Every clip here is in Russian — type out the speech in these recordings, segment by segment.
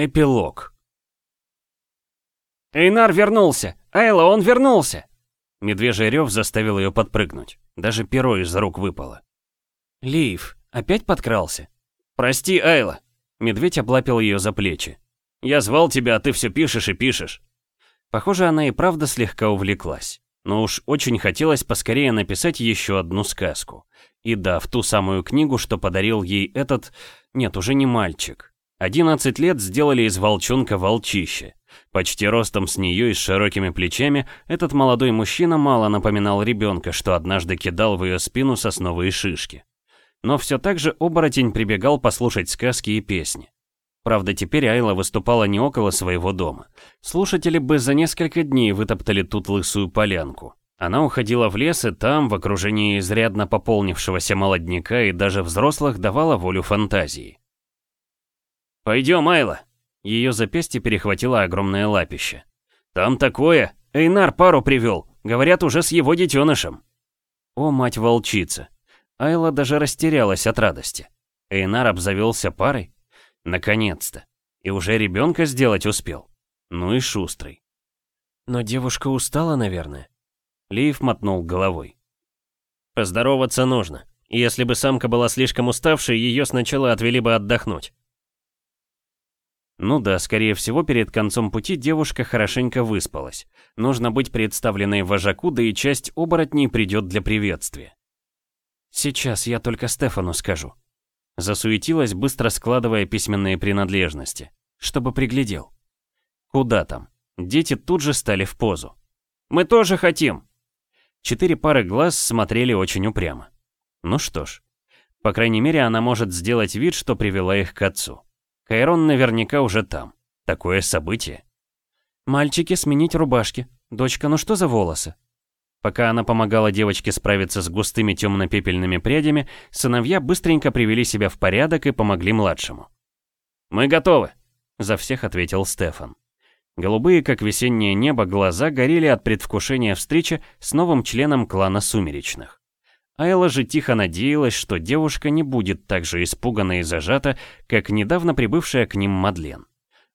Эпилог. «Эйнар вернулся! Айла, он вернулся!» Медвежий рев заставил ее подпрыгнуть. Даже перо из рук выпало. «Лив, опять подкрался?» «Прости, Айла!» Медведь облапил ее за плечи. «Я звал тебя, а ты все пишешь и пишешь». Похоже, она и правда слегка увлеклась. Но уж очень хотелось поскорее написать еще одну сказку. И да, в ту самую книгу, что подарил ей этот... Нет, уже не мальчик. 11 лет сделали из волчонка волчище. Почти ростом с нее и с широкими плечами, этот молодой мужчина мало напоминал ребенка, что однажды кидал в ее спину сосновые шишки. Но все так же оборотень прибегал послушать сказки и песни. Правда, теперь Айла выступала не около своего дома. Слушатели бы за несколько дней вытоптали тут лысую полянку. Она уходила в лес и там, в окружении изрядно пополнившегося молодняка и даже взрослых, давала волю фантазии. «Пойдем, Айла!» Ее запястье перехватило огромное лапище. «Там такое! Эйнар пару привел! Говорят, уже с его детенышем!» О, мать-волчица! Айла даже растерялась от радости. Эйнар обзавелся парой? Наконец-то! И уже ребенка сделать успел. Ну и шустрый. Но девушка устала, наверное. Лив мотнул головой. Поздороваться нужно. Если бы самка была слишком уставшей, ее сначала отвели бы отдохнуть. Ну да, скорее всего, перед концом пути девушка хорошенько выспалась. Нужно быть представленной вожаку, да и часть оборотней придет для приветствия. Сейчас я только Стефану скажу. Засуетилась, быстро складывая письменные принадлежности, чтобы приглядел. Куда там? Дети тут же стали в позу. «Мы тоже хотим!» Четыре пары глаз смотрели очень упрямо. Ну что ж, по крайней мере, она может сделать вид, что привела их к отцу. Кайрон наверняка уже там. Такое событие. «Мальчики, сменить рубашки. Дочка, ну что за волосы?» Пока она помогала девочке справиться с густыми темно-пепельными прядями, сыновья быстренько привели себя в порядок и помогли младшему. «Мы готовы», — за всех ответил Стефан. Голубые, как весеннее небо, глаза горели от предвкушения встречи с новым членом клана Сумеречных. Айла же тихо надеялась, что девушка не будет так же испугана и зажата, как недавно прибывшая к ним Мадлен.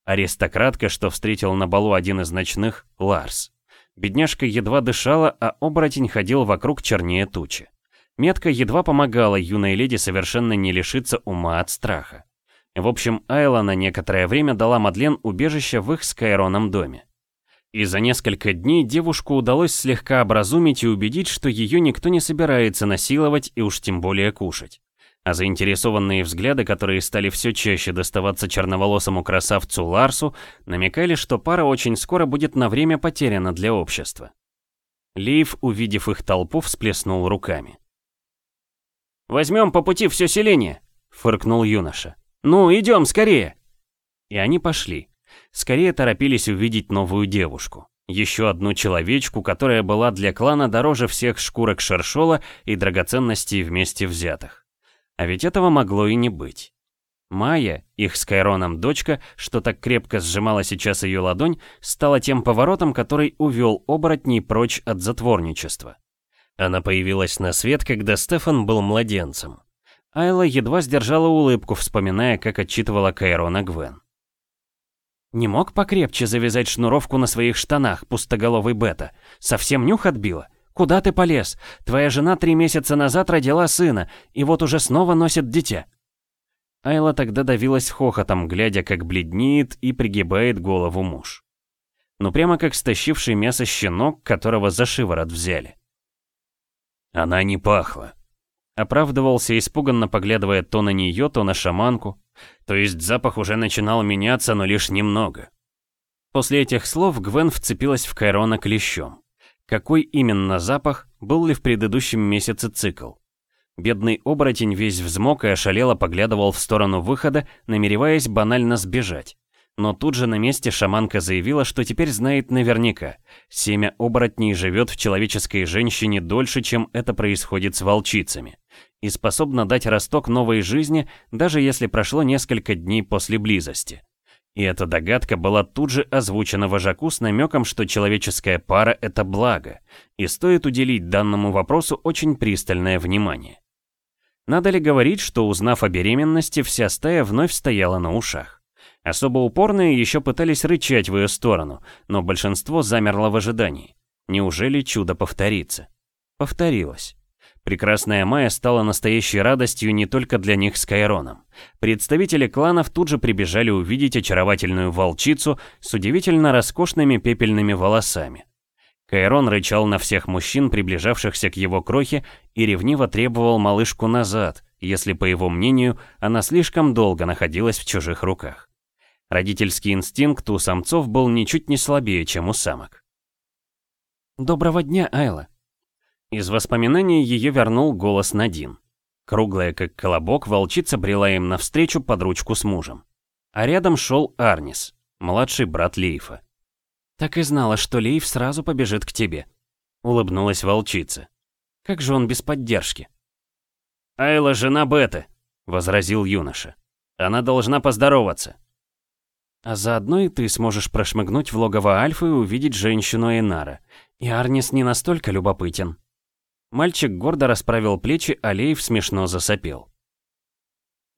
Аристократка, что встретил на балу один из ночных, Ларс. Бедняжка едва дышала, а оборотень ходил вокруг чернее тучи. Метка едва помогала юной леди совершенно не лишиться ума от страха. В общем, Айла на некоторое время дала Мадлен убежище в их с Кайроном доме. И за несколько дней девушку удалось слегка образумить и убедить, что ее никто не собирается насиловать и уж тем более кушать. А заинтересованные взгляды, которые стали все чаще доставаться черноволосому красавцу Ларсу, намекали, что пара очень скоро будет на время потеряна для общества. Лив, увидев их толпу, всплеснул руками. «Возьмем по пути все селение», — фыркнул юноша. «Ну, идем скорее!» И они пошли скорее торопились увидеть новую девушку. Еще одну человечку, которая была для клана дороже всех шкурок шершола и драгоценностей вместе взятых. А ведь этого могло и не быть. Майя, их с Кайроном дочка, что так крепко сжимала сейчас ее ладонь, стала тем поворотом, который увел оборотней прочь от затворничества. Она появилась на свет, когда Стефан был младенцем. Айла едва сдержала улыбку, вспоминая, как отчитывала Кайрона Гвен. Не мог покрепче завязать шнуровку на своих штанах, пустоголовый бета. Совсем нюх отбила? Куда ты полез? Твоя жена три месяца назад родила сына, и вот уже снова носит дитя. Айла тогда давилась хохотом, глядя, как бледнеет и пригибает голову муж. Ну прямо как стащивший мясо щенок, которого за шиворот взяли. Она не пахла. Оправдывался, испуганно поглядывая то на нее, то на шаманку, то есть запах уже начинал меняться, но лишь немного. После этих слов Гвен вцепилась в Кайрона клещом. Какой именно запах, был ли в предыдущем месяце цикл? Бедный оборотень весь взмок и ошалело поглядывал в сторону выхода, намереваясь банально сбежать. Но тут же на месте шаманка заявила, что теперь знает наверняка. Семя оборотней живет в человеческой женщине дольше, чем это происходит с волчицами и способна дать росток новой жизни, даже если прошло несколько дней после близости. И эта догадка была тут же озвучена вожаку с намеком, что человеческая пара — это благо, и стоит уделить данному вопросу очень пристальное внимание. Надо ли говорить, что узнав о беременности, вся стая вновь стояла на ушах? Особо упорные еще пытались рычать в ее сторону, но большинство замерло в ожидании. Неужели чудо повторится? Повторилось. Прекрасная Майя стала настоящей радостью не только для них с Кайроном. Представители кланов тут же прибежали увидеть очаровательную волчицу с удивительно роскошными пепельными волосами. Кайрон рычал на всех мужчин, приближавшихся к его крохе, и ревниво требовал малышку назад, если, по его мнению, она слишком долго находилась в чужих руках. Родительский инстинкт у самцов был ничуть не слабее, чем у самок. «Доброго дня, Айла», из воспоминаний ее вернул голос Надин. Круглая как колобок, волчица брела им навстречу под ручку с мужем. А рядом шел Арнис, младший брат Лейфа. «Так и знала, что Лейф сразу побежит к тебе», — улыбнулась волчица. «Как же он без поддержки?» «Айла жена Беты», — возразил юноша. «Она должна поздороваться». «А заодно и ты сможешь прошмыгнуть в логово Альфы и увидеть женщину Энара. И Арнис не настолько любопытен», Мальчик гордо расправил плечи, а Лейв смешно засопел.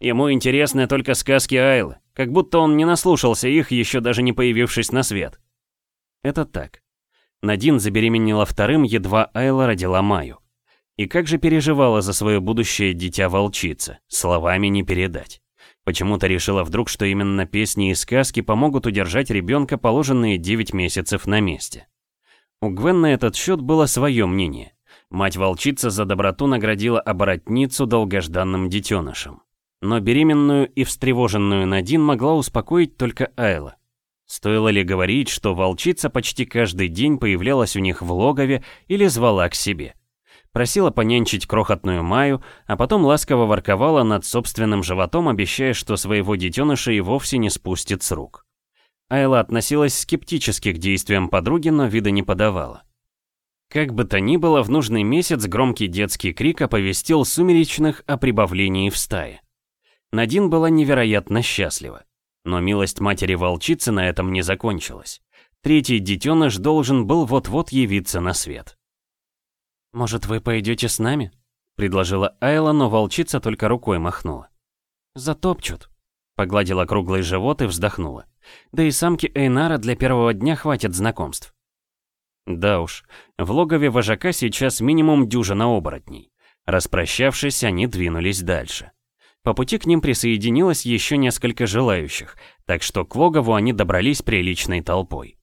Ему интересны только сказки Айлы, как будто он не наслушался их, еще даже не появившись на свет. Это так. Надин забеременела вторым, едва Айла родила Маю. И как же переживала за свое будущее дитя-волчица, словами не передать. Почему-то решила вдруг, что именно песни и сказки помогут удержать ребенка положенные 9 месяцев на месте. У Гвен на этот счет было свое мнение. Мать-волчица за доброту наградила оборотницу долгожданным детенышем. Но беременную и встревоженную Надин могла успокоить только Айла. Стоило ли говорить, что волчица почти каждый день появлялась у них в логове или звала к себе. Просила понянчить крохотную Маю, а потом ласково ворковала над собственным животом, обещая, что своего детеныша и вовсе не спустит с рук. Айла относилась скептически к действиям подруги, но вида не подавала. Как бы то ни было, в нужный месяц громкий детский крик оповестил сумеречных о прибавлении в стае. Надин была невероятно счастлива. Но милость матери-волчицы на этом не закончилась. Третий детеныш должен был вот-вот явиться на свет. «Может, вы пойдете с нами?» — предложила Айла, но волчица только рукой махнула. «Затопчут», — погладила круглый живот и вздохнула. «Да и самки Эйнара для первого дня хватит знакомств». Да уж, в логове вожака сейчас минимум дюжина оборотней. Распрощавшись, они двинулись дальше. По пути к ним присоединилось еще несколько желающих, так что к логову они добрались приличной толпой.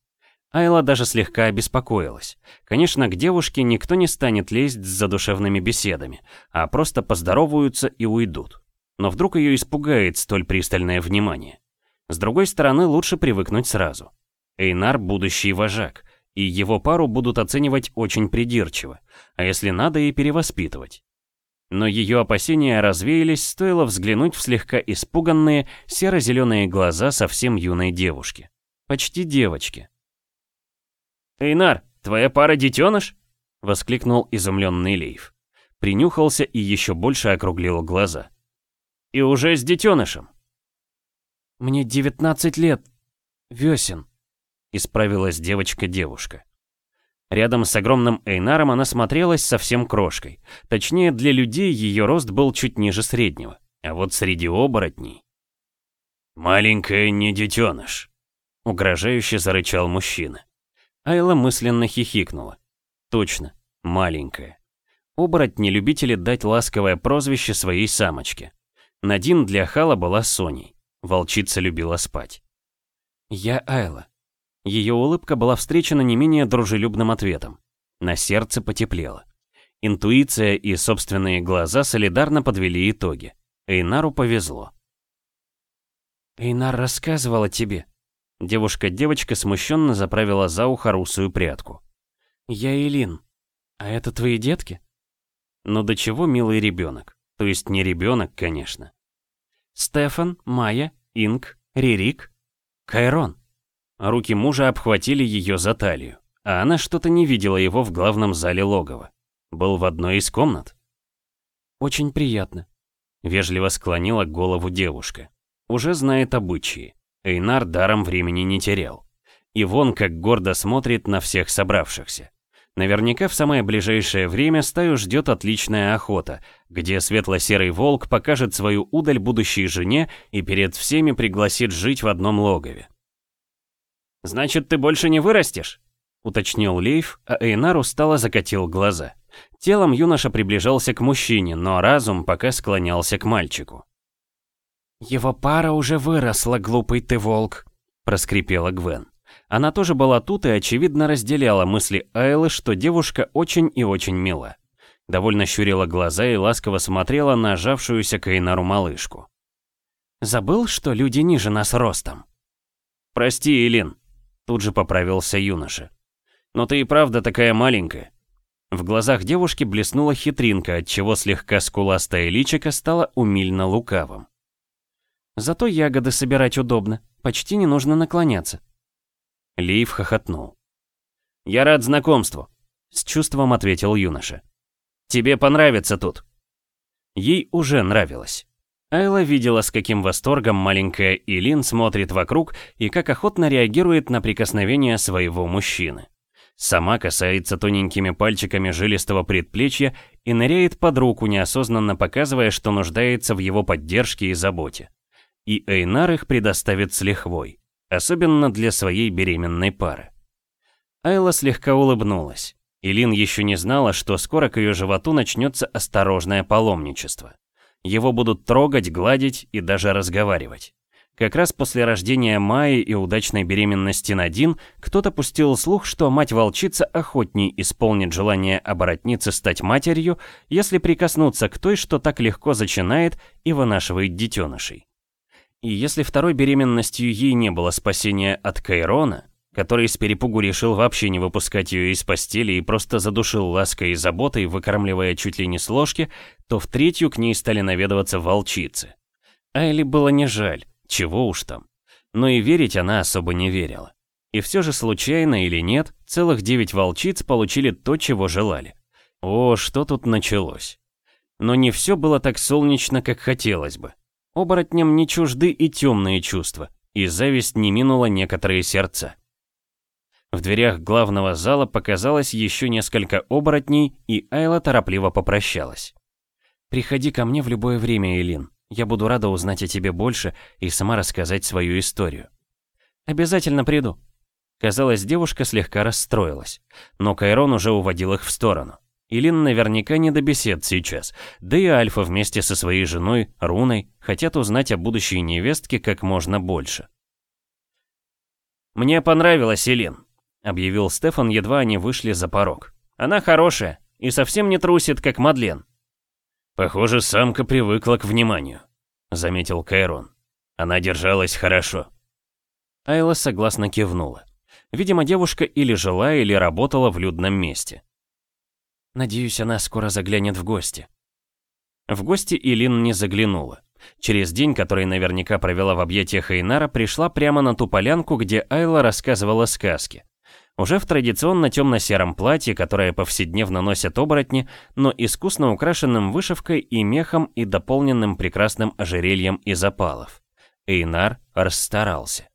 Айла даже слегка обеспокоилась. Конечно, к девушке никто не станет лезть с задушевными беседами, а просто поздороваются и уйдут. Но вдруг ее испугает столь пристальное внимание. С другой стороны, лучше привыкнуть сразу. Эйнар – будущий вожак, и его пару будут оценивать очень придирчиво, а если надо и перевоспитывать. Но ее опасения развеялись, стоило взглянуть в слегка испуганные серо-зеленые глаза совсем юной девушки. Почти девочки. «Эйнар, твоя пара детеныш?» — воскликнул изумленный Лейв. Принюхался и еще больше округлил глаза. «И уже с детенышем?» «Мне 19 лет. Весен», Исправилась девочка-девушка. Рядом с огромным Эйнаром она смотрелась совсем крошкой. Точнее, для людей ее рост был чуть ниже среднего. А вот среди оборотней... «Маленькая не детеныш», — угрожающе зарычал мужчина. Айла мысленно хихикнула. «Точно, маленькая». Оборотни любители дать ласковое прозвище своей самочке. Надин для Хала была Соней. Волчица любила спать. «Я Айла. Ее улыбка была встречена не менее дружелюбным ответом. На сердце потеплело. Интуиция и собственные глаза солидарно подвели итоги. Эйнару повезло. «Эйнар рассказывала тебе». Девушка-девочка смущенно заправила за ухо русую прядку. «Я Элин. А это твои детки?» «Ну до чего милый ребенок? То есть не ребенок, конечно». «Стефан, Майя, Инг, Ририк, Кайрон». Руки мужа обхватили ее за талию, а она что-то не видела его в главном зале логова. Был в одной из комнат. «Очень приятно», — вежливо склонила голову девушка. Уже знает обычаи. Эйнар даром времени не терял. И вон как гордо смотрит на всех собравшихся. Наверняка в самое ближайшее время стаю ждет отличная охота, где светло-серый волк покажет свою удаль будущей жене и перед всеми пригласит жить в одном логове. «Значит, ты больше не вырастешь?» — уточнил Лейф, а Эйнар устало закатил глаза. Телом юноша приближался к мужчине, но разум пока склонялся к мальчику. «Его пара уже выросла, глупый ты волк», — проскрипела Гвен. Она тоже была тут и, очевидно, разделяла мысли Айлы, что девушка очень и очень мила. Довольно щурила глаза и ласково смотрела на жавшуюся к Эйнару малышку. «Забыл, что люди ниже нас ростом?» «Прости, Элин», — тут же поправился юноша. «Но ты и правда такая маленькая». В глазах девушки блеснула хитринка, отчего слегка скуластая личико стало умильно лукавым. «Зато ягоды собирать удобно, почти не нужно наклоняться», Лейв хохотнул. «Я рад знакомству», — с чувством ответил юноша. «Тебе понравится тут». Ей уже нравилось. Айла видела, с каким восторгом маленькая Илин смотрит вокруг и как охотно реагирует на прикосновение своего мужчины. Сама касается тоненькими пальчиками жилистого предплечья и ныряет под руку, неосознанно показывая, что нуждается в его поддержке и заботе. И Эйнар их предоставит с лихвой особенно для своей беременной пары. Айла слегка улыбнулась. Илин еще не знала, что скоро к ее животу начнется осторожное паломничество. Его будут трогать, гладить и даже разговаривать. Как раз после рождения Майи и удачной беременности Надин, кто-то пустил слух, что мать-волчица охотней исполнит желание оборотницы стать матерью, если прикоснуться к той, что так легко зачинает и вынашивает детенышей. И если второй беременностью ей не было спасения от Кайрона, который с перепугу решил вообще не выпускать ее из постели и просто задушил лаской и заботой, выкармливая чуть ли не с ложки, то в третью к ней стали наведываться волчицы. Айли было не жаль, чего уж там. Но и верить она особо не верила. И все же случайно или нет, целых девять волчиц получили то, чего желали. О, что тут началось. Но не все было так солнечно, как хотелось бы. Оборотням не чужды и темные чувства, и зависть не минула некоторые сердца. В дверях главного зала показалось еще несколько оборотней, и Айла торопливо попрощалась. «Приходи ко мне в любое время, Элин. Я буду рада узнать о тебе больше и сама рассказать свою историю». «Обязательно приду». Казалось, девушка слегка расстроилась, но Кайрон уже уводил их в сторону. Илин наверняка не до бесед сейчас, да и Альфа вместе со своей женой, Руной, хотят узнать о будущей невестке как можно больше. «Мне понравилась Илин», — объявил Стефан, едва они вышли за порог. «Она хорошая и совсем не трусит, как Мадлен». «Похоже, самка привыкла к вниманию», — заметил Кайрон. «Она держалась хорошо». Айла согласно кивнула. Видимо, девушка или жила, или работала в людном месте. Надеюсь, она скоро заглянет в гости. В гости Илин не заглянула. Через день, который наверняка провела в объятиях Эйнара, пришла прямо на ту полянку, где Айла рассказывала сказки. Уже в традиционно темно-сером платье, которое повседневно носят оборотни, но искусно украшенным вышивкой и мехом и дополненным прекрасным ожерельем из опалов. Эйнар расстарался.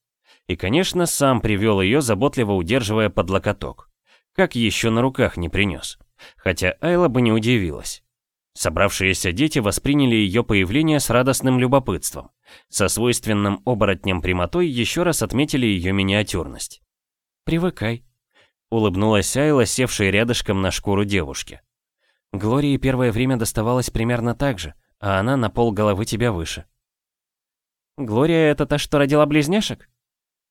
И, конечно, сам привел ее, заботливо удерживая под локоток. Как еще на руках не принес. Хотя Айла бы не удивилась. Собравшиеся дети восприняли ее появление с радостным любопытством. Со свойственным оборотнем прямотой еще раз отметили ее миниатюрность. «Привыкай», — улыбнулась Айла, севшая рядышком на шкуру девушки. «Глории первое время доставалось примерно так же, а она на пол головы тебя выше». «Глория — это та, что родила близняшек?»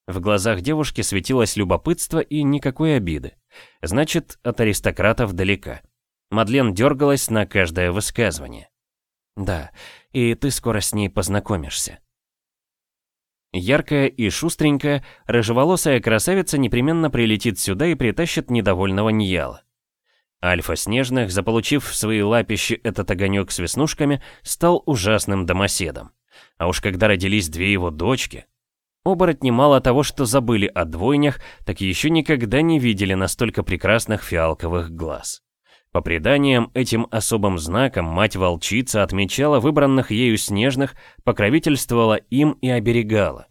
В глазах девушки светилось любопытство и никакой обиды. Значит, от аристократов далека. Мадлен дергалась на каждое высказывание. «Да, и ты скоро с ней познакомишься». Яркая и шустренькая, рыжеволосая красавица непременно прилетит сюда и притащит недовольного Ньяла. Альфа Снежных, заполучив в свои лапищи этот огонек с веснушками, стал ужасным домоседом. А уж когда родились две его дочки, Оборотни мало того, что забыли о двойнях, так еще никогда не видели настолько прекрасных фиалковых глаз. По преданиям, этим особым знаком мать-волчица отмечала выбранных ею снежных, покровительствовала им и оберегала.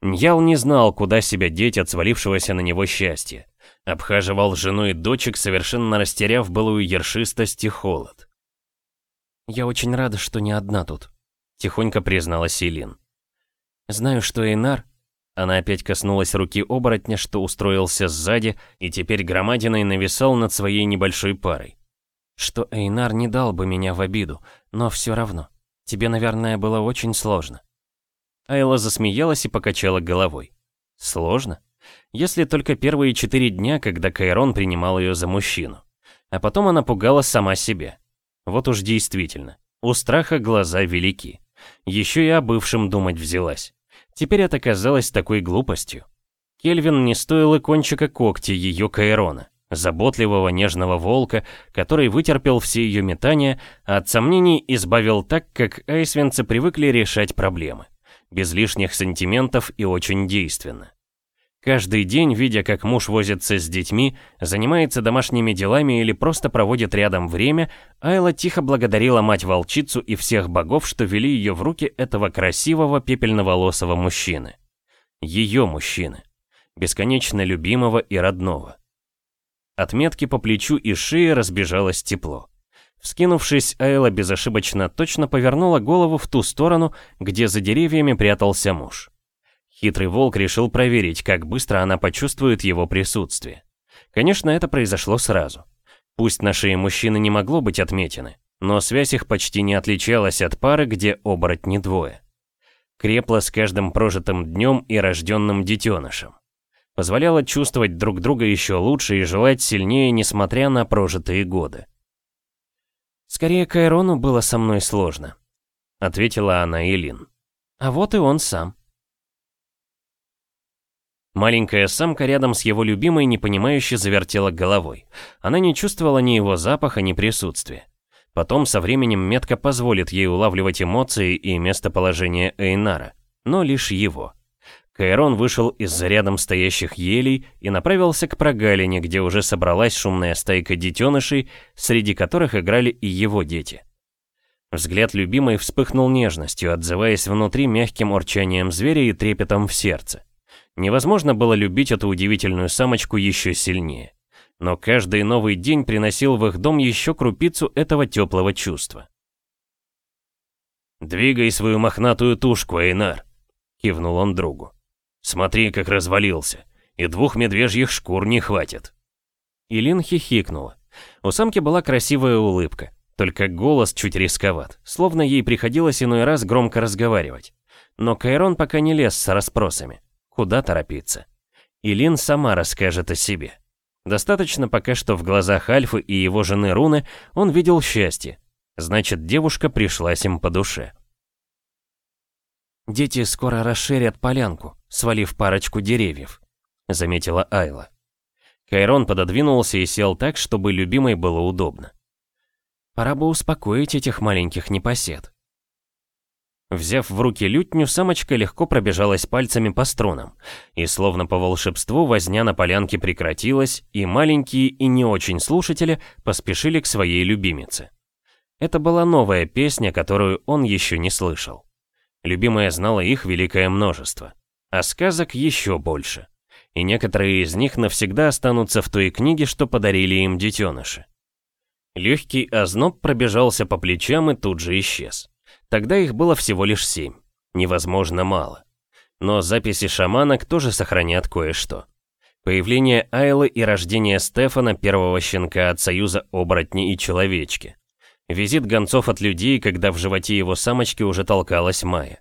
Ньял не знал, куда себя деть от свалившегося на него счастья. Обхаживал жену и дочек, совершенно растеряв былую ершистость и холод. «Я очень рада, что не одна тут», — тихонько призналась Илин. «Знаю, что Эйнар...» Она опять коснулась руки оборотня, что устроился сзади, и теперь громадиной нависал над своей небольшой парой. «Что Эйнар не дал бы меня в обиду, но все равно. Тебе, наверное, было очень сложно». Айла засмеялась и покачала головой. «Сложно? Если только первые четыре дня, когда Кайрон принимал ее за мужчину. А потом она пугала сама себя. Вот уж действительно, у страха глаза велики. Еще и о бывшем думать взялась. Теперь это казалось такой глупостью. Кельвин не стоил и кончика когти ее Кайрона, заботливого нежного волка, который вытерпел все ее метания, а от сомнений избавил так, как айсвенцы привыкли решать проблемы. Без лишних сантиментов и очень действенно. Каждый день, видя, как муж возится с детьми, занимается домашними делами или просто проводит рядом время, Айла тихо благодарила мать-волчицу и всех богов, что вели ее в руки этого красивого пепельноволосого мужчины. Ее мужчины. Бесконечно любимого и родного. От метки по плечу и шее разбежалось тепло. Вскинувшись, Айла безошибочно точно повернула голову в ту сторону, где за деревьями прятался муж. Хитрый волк решил проверить, как быстро она почувствует его присутствие. Конечно, это произошло сразу. Пусть на шее мужчины не могло быть отметины, но связь их почти не отличалась от пары, где оборотни двое. Крепла с каждым прожитым днем и рожденным детенышем. Позволяла чувствовать друг друга еще лучше и желать сильнее, несмотря на прожитые годы. «Скорее Кайрону было со мной сложно», — ответила она Элин. «А вот и он сам». Маленькая самка рядом с его любимой непонимающе завертела головой. Она не чувствовала ни его запаха, ни присутствия. Потом со временем метка позволит ей улавливать эмоции и местоположение Эйнара, но лишь его. Кайрон вышел из-за рядом стоящих елей и направился к прогалине, где уже собралась шумная стайка детенышей, среди которых играли и его дети. Взгляд любимой вспыхнул нежностью, отзываясь внутри мягким урчанием зверя и трепетом в сердце. Невозможно было любить эту удивительную самочку еще сильнее. Но каждый новый день приносил в их дом еще крупицу этого теплого чувства. «Двигай свою мохнатую тушку, Эйнар», — кивнул он другу. «Смотри, как развалился, и двух медвежьих шкур не хватит». Илин хихикнула. У самки была красивая улыбка, только голос чуть рисковат, словно ей приходилось иной раз громко разговаривать. Но Кайрон пока не лез с расспросами. Куда торопиться? Илин сама расскажет о себе. Достаточно пока что в глазах Альфы и его жены Руны он видел счастье. Значит, девушка пришлась им по душе. «Дети скоро расширят полянку, свалив парочку деревьев», — заметила Айла. Кайрон пододвинулся и сел так, чтобы любимой было удобно. «Пора бы успокоить этих маленьких непосед. Взяв в руки лютню, самочка легко пробежалась пальцами по струнам, и словно по волшебству возня на полянке прекратилась, и маленькие и не очень слушатели поспешили к своей любимице. Это была новая песня, которую он еще не слышал. Любимая знала их великое множество, а сказок еще больше. И некоторые из них навсегда останутся в той книге, что подарили им детеныши. Легкий озноб пробежался по плечам и тут же исчез. Тогда их было всего лишь семь. Невозможно мало. Но записи шаманок тоже сохранят кое-что. Появление Айлы и рождение Стефана, первого щенка от союза оборотни и человечки. Визит гонцов от людей, когда в животе его самочки уже толкалась Майя.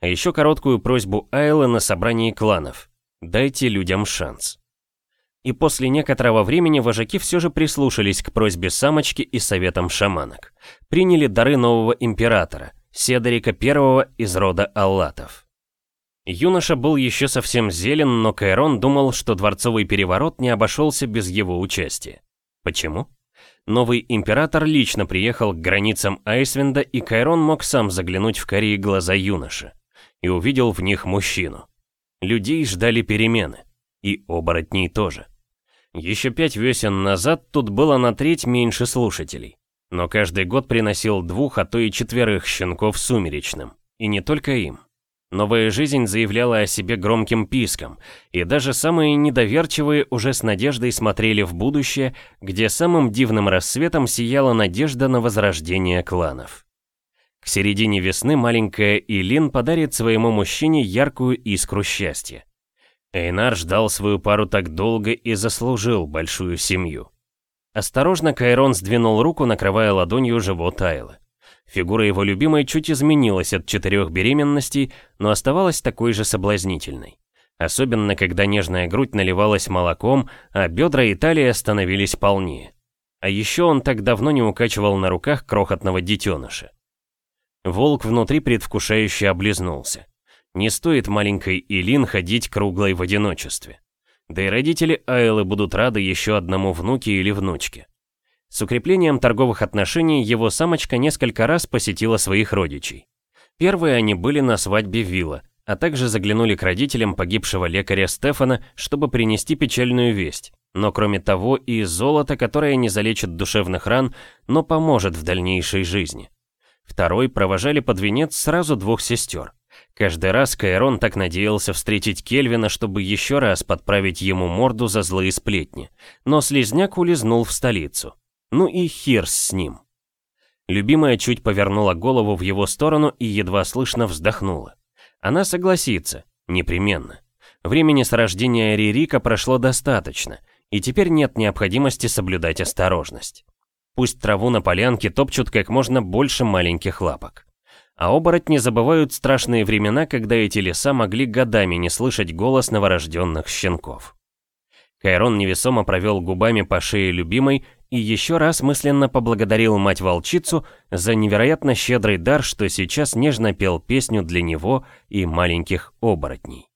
А еще короткую просьбу Айлы на собрании кланов. Дайте людям шанс. И после некоторого времени вожаки все же прислушались к просьбе самочки и советам шаманок. Приняли дары нового императора – Седорика I из рода Аллатов. Юноша был еще совсем зелен, но Кайрон думал, что дворцовый переворот не обошелся без его участия. Почему? Новый император лично приехал к границам Айсвинда, и Кайрон мог сам заглянуть в карие глаза юноши. И увидел в них мужчину. Людей ждали перемены. И оборотней тоже. Еще пять весен назад тут было на треть меньше слушателей но каждый год приносил двух, а то и четверых щенков сумеречным. И не только им. Новая жизнь заявляла о себе громким писком, и даже самые недоверчивые уже с надеждой смотрели в будущее, где самым дивным рассветом сияла надежда на возрождение кланов. К середине весны маленькая Илин подарит своему мужчине яркую искру счастья. Эйнар ждал свою пару так долго и заслужил большую семью. Осторожно Кайрон сдвинул руку, накрывая ладонью живот Айлы. Фигура его любимой чуть изменилась от четырех беременностей, но оставалась такой же соблазнительной. Особенно, когда нежная грудь наливалась молоком, а бедра и талия становились полнее. А еще он так давно не укачивал на руках крохотного детеныша. Волк внутри предвкушающе облизнулся. Не стоит маленькой Илин ходить круглой в одиночестве. Да и родители Айлы будут рады еще одному внуке или внучке. С укреплением торговых отношений его самочка несколько раз посетила своих родичей. Первые они были на свадьбе Вилла, а также заглянули к родителям погибшего лекаря Стефана, чтобы принести печальную весть. Но кроме того и золото, которое не залечит душевных ран, но поможет в дальнейшей жизни. Второй провожали под венец сразу двух сестер. Каждый раз Кайрон так надеялся встретить Кельвина, чтобы еще раз подправить ему морду за злые сплетни. Но слезняк улизнул в столицу. Ну и хер с ним. Любимая чуть повернула голову в его сторону и едва слышно вздохнула. Она согласится, непременно. Времени с рождения Ририка прошло достаточно, и теперь нет необходимости соблюдать осторожность. Пусть траву на полянке топчут как можно больше маленьких лапок. А оборотни забывают страшные времена, когда эти леса могли годами не слышать голос новорожденных щенков. Кайрон невесомо провел губами по шее любимой и еще раз мысленно поблагодарил мать-волчицу за невероятно щедрый дар, что сейчас нежно пел песню для него и маленьких оборотней.